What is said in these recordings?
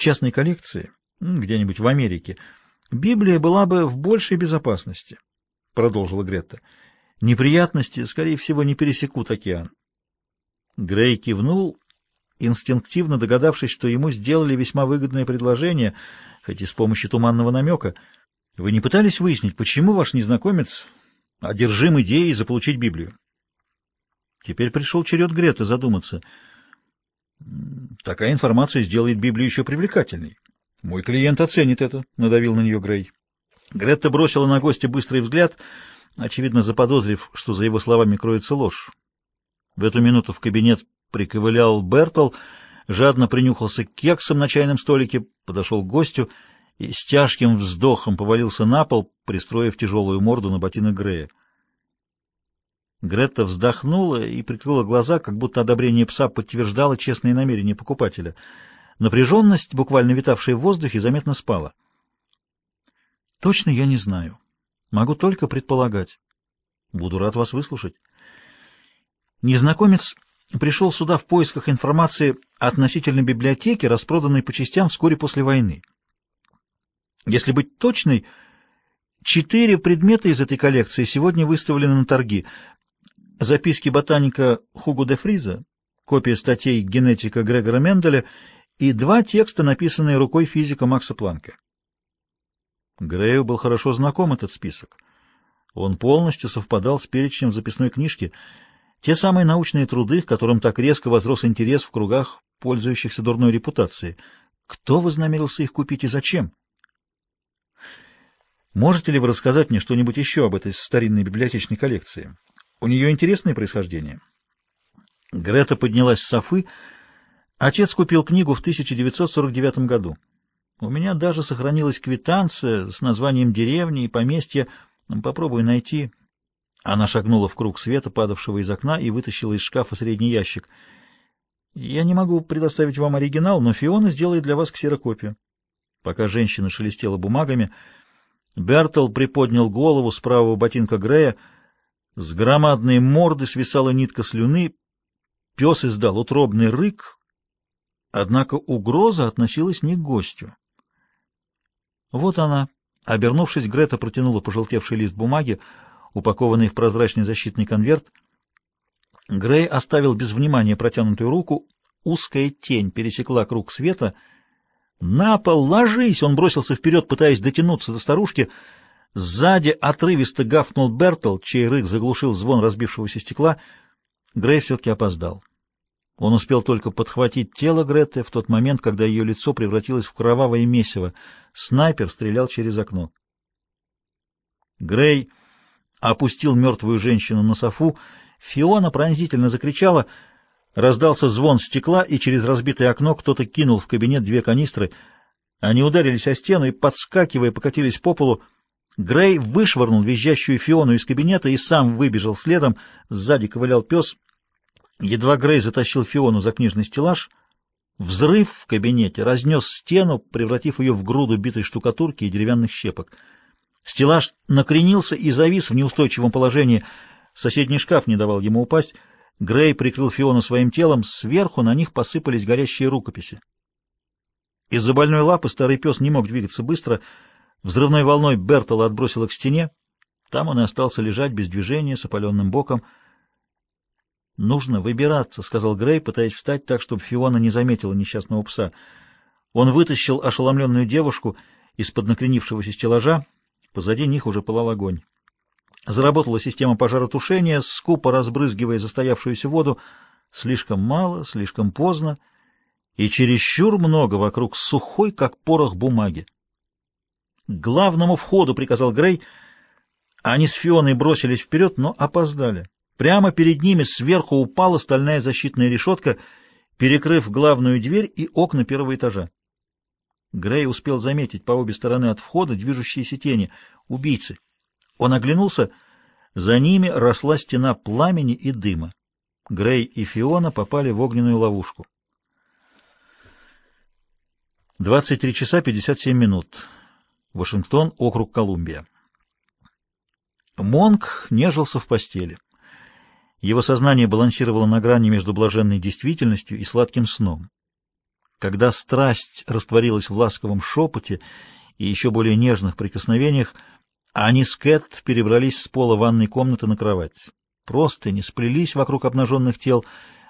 частной коллекции, где-нибудь в Америке, Библия была бы в большей безопасности, — продолжила Гретта. Неприятности, скорее всего, не пересекут океан. Грей кивнул, инстинктивно догадавшись, что ему сделали весьма выгодное предложение, хоть и с помощью туманного намека. Вы не пытались выяснить, почему ваш незнакомец одержим идеей заполучить Библию? Теперь пришел черед Греты задуматься. Такая информация сделает Библию еще привлекательней. Мой клиент оценит это, — надавил на нее Грей. Гретта бросила на гостя быстрый взгляд, очевидно заподозрив, что за его словами кроется ложь. В эту минуту в кабинет приковылял Бертл, жадно принюхался к кексам на чайном столике, подошел к гостю и с тяжким вздохом повалился на пол, пристроив тяжелую морду на ботинок Грея. Гретта вздохнула и прикрыла глаза, как будто одобрение пса подтверждало честные намерения покупателя. Напряженность, буквально витавшая в воздухе, заметно спала. «Точно я не знаю. Могу только предполагать. Буду рад вас выслушать». Незнакомец пришел сюда в поисках информации относительно библиотеки, распроданной по частям вскоре после войны. Если быть точной, четыре предмета из этой коллекции сегодня выставлены на торги — записки ботаника Хуго де Фриза, копия статей генетика Грегора Менделя и два текста, написанные рукой физика Макса Планка. Грею был хорошо знаком этот список. Он полностью совпадал с перечнем записной книжки, те самые научные труды, к которым так резко возрос интерес в кругах, пользующихся дурной репутацией. Кто вознамерился их купить и зачем? Можете ли вы рассказать мне что-нибудь еще об этой старинной библиотечной коллекции? У нее интересное происхождение. Грета поднялась с Софы. Отец купил книгу в 1949 году. У меня даже сохранилась квитанция с названием деревни и поместья. Попробую найти. Она шагнула в круг света, падавшего из окна, и вытащила из шкафа средний ящик. Я не могу предоставить вам оригинал, но Фиона сделает для вас ксерокопию. Пока женщина шелестела бумагами, Бертл приподнял голову с правого ботинка Грея, с громадной морды свисала нитка слюны, пес издал утробный рык, однако угроза относилась не к гостю. Вот она. Обернувшись, Грета протянула пожелтевший лист бумаги, упакованный в прозрачный защитный конверт. Грей оставил без внимания протянутую руку. Узкая тень пересекла круг света. «На пол! Ложись!» Он бросился вперед, пытаясь дотянуться до старушки — Сзади отрывисто гавкнул Бертл, чей рык заглушил звон разбившегося стекла. Грей все-таки опоздал. Он успел только подхватить тело Греты в тот момент, когда ее лицо превратилось в кровавое месиво. Снайпер стрелял через окно. Грей опустил мертвую женщину на софу. Фиона пронзительно закричала. Раздался звон стекла, и через разбитое окно кто-то кинул в кабинет две канистры. Они ударились о стену и, подскакивая, покатились по полу. Грей вышвырнул визжащую Фиону из кабинета и сам выбежал следом. Сзади ковылял пес. Едва Грей затащил Фиону за книжный стеллаж, взрыв в кабинете разнес стену, превратив ее в груду битой штукатурки и деревянных щепок. Стеллаж накренился и завис в неустойчивом положении. Соседний шкаф не давал ему упасть. Грей прикрыл Фиону своим телом, сверху на них посыпались горящие рукописи. Из-за больной лапы старый пес не мог двигаться быстро — Взрывной волной Бертола отбросило к стене. Там он и остался лежать без движения, с опаленным боком. «Нужно выбираться», — сказал Грей, пытаясь встать так, чтобы Фиона не заметила несчастного пса. Он вытащил ошеломленную девушку из-под накренившегося стеллажа. Позади них уже пылал огонь. Заработала система пожаротушения, скупо разбрызгивая застоявшуюся воду. Слишком мало, слишком поздно и чересчур много вокруг сухой, как порох бумаги. «К главному входу!» — приказал Грей. Они с Фионой бросились вперед, но опоздали. Прямо перед ними сверху упала стальная защитная решетка, перекрыв главную дверь и окна первого этажа. Грей успел заметить по обе стороны от входа движущиеся тени — убийцы. Он оглянулся. За ними росла стена пламени и дыма. Грей и Фиона попали в огненную ловушку. 23 часа 57 минут. Вашингтон, округ Колумбия. Монк нежился в постели. Его сознание балансировало на грани между блаженной действительностью и сладким сном. Когда страсть растворилась в ласковом шепоте и еще более нежных прикосновениях, они с Кэт перебрались с пола ванной комнаты на кровать. Просто не сплелись вокруг обнаженных тел,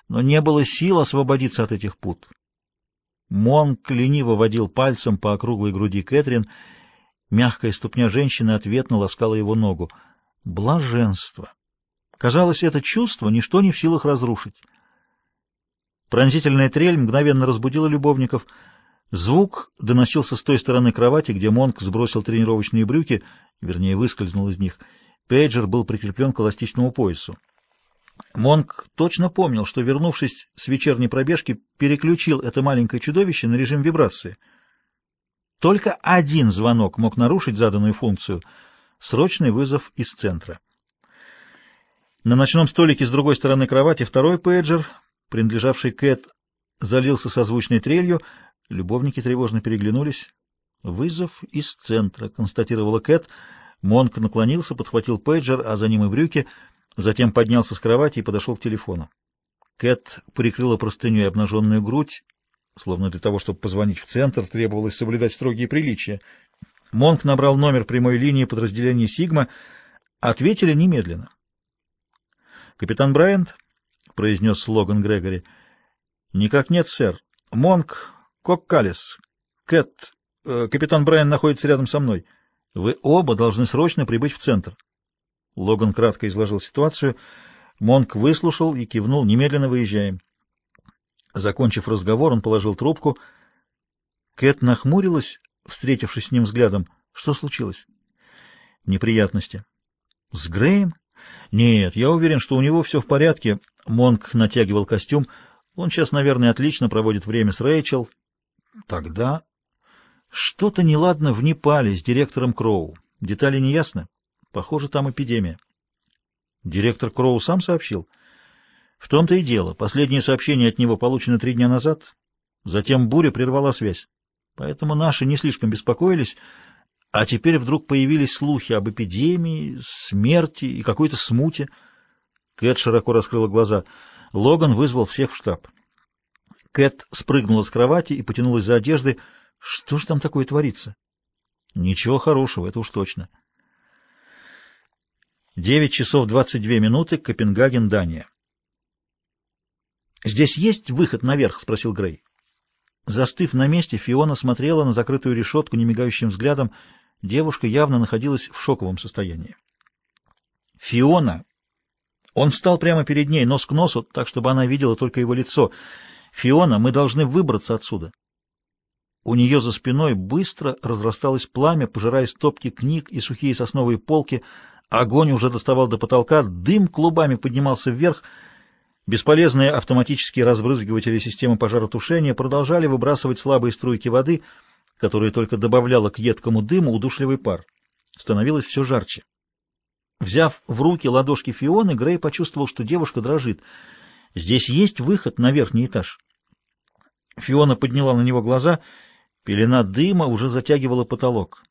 но не было сил освободиться от этих пут. Монк лениво водил пальцем по округлой груди Кэтрин. Мягкая ступня женщины ответно ласкала его ногу. Блаженство! Казалось, это чувство ничто не в силах разрушить. Пронзительная трель мгновенно разбудила любовников. Звук доносился с той стороны кровати, где Монк сбросил тренировочные брюки, вернее, выскользнул из них. Пейджер был прикреплен к эластичному поясу. Монк точно помнил, что, вернувшись с вечерней пробежки, переключил это маленькое чудовище на режим вибрации. Только один звонок мог нарушить заданную функцию — срочный вызов из центра. На ночном столике с другой стороны кровати второй пейджер, принадлежавший Кэт, залился созвучной трелью. Любовники тревожно переглянулись. «Вызов из центра», — констатировала Кэт. Монк наклонился, подхватил пейджер, а за ним и брюки — Затем поднялся с кровати и подошел к телефону. Кэт прикрыла простыней обнаженную грудь, словно для того, чтобы позвонить в центр, требовалось соблюдать строгие приличия. Монк набрал номер прямой линии подразделения «Сигма». Ответили немедленно. «Капитан Брайант?» — произнес слоган Грегори. «Никак нет, сэр. Монк, Коккалис, Кэт, э, капитан Брайан находится рядом со мной. Вы оба должны срочно прибыть в центр». Логан кратко изложил ситуацию. Монк выслушал и кивнул. «Немедленно выезжаем». Закончив разговор, он положил трубку. Кэт нахмурилась, встретившись с ним взглядом. «Что случилось?» «Неприятности». «С Греем?» «Нет, я уверен, что у него все в порядке». Монк натягивал костюм. «Он сейчас, наверное, отлично проводит время с Рэйчел». «Тогда...» «Что-то неладно в Непале с директором Кроу. Детали не ясны?» Похоже, там эпидемия. Директор Кроу сам сообщил. В том-то и дело. Последнее сообщение от него получено три дня назад. Затем буря прервала связь. Поэтому наши не слишком беспокоились, а теперь вдруг появились слухи об эпидемии, смерти и какой-то смуте. Кэт широко раскрыла глаза. Логан вызвал всех в штаб. Кэт спрыгнула с кровати и потянулась за одеждой. Что ж там такое творится? Ничего хорошего, это уж точно. Девять часов двадцать две минуты, Копенгаген, Дания. «Здесь есть выход наверх?» — спросил Грей. Застыв на месте, Фиона смотрела на закрытую решетку немигающим взглядом. Девушка явно находилась в шоковом состоянии. «Фиона!» Он встал прямо перед ней, нос к носу, так, чтобы она видела только его лицо. «Фиона, мы должны выбраться отсюда!» У нее за спиной быстро разрасталось пламя, пожирая стопки книг и сухие сосновые полки — Огонь уже доставал до потолка, дым клубами поднимался вверх. Бесполезные автоматические разбрызгиватели системы пожаротушения продолжали выбрасывать слабые струйки воды, которые только добавляла к едкому дыму удушливый пар. Становилось все жарче. Взяв в руки ладошки Фионы, Грей почувствовал, что девушка дрожит. «Здесь есть выход на верхний этаж». Фиона подняла на него глаза. Пелена дыма уже затягивала потолок.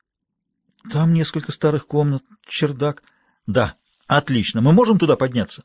Там несколько старых комнат, чердак. Да, отлично. Мы можем туда подняться?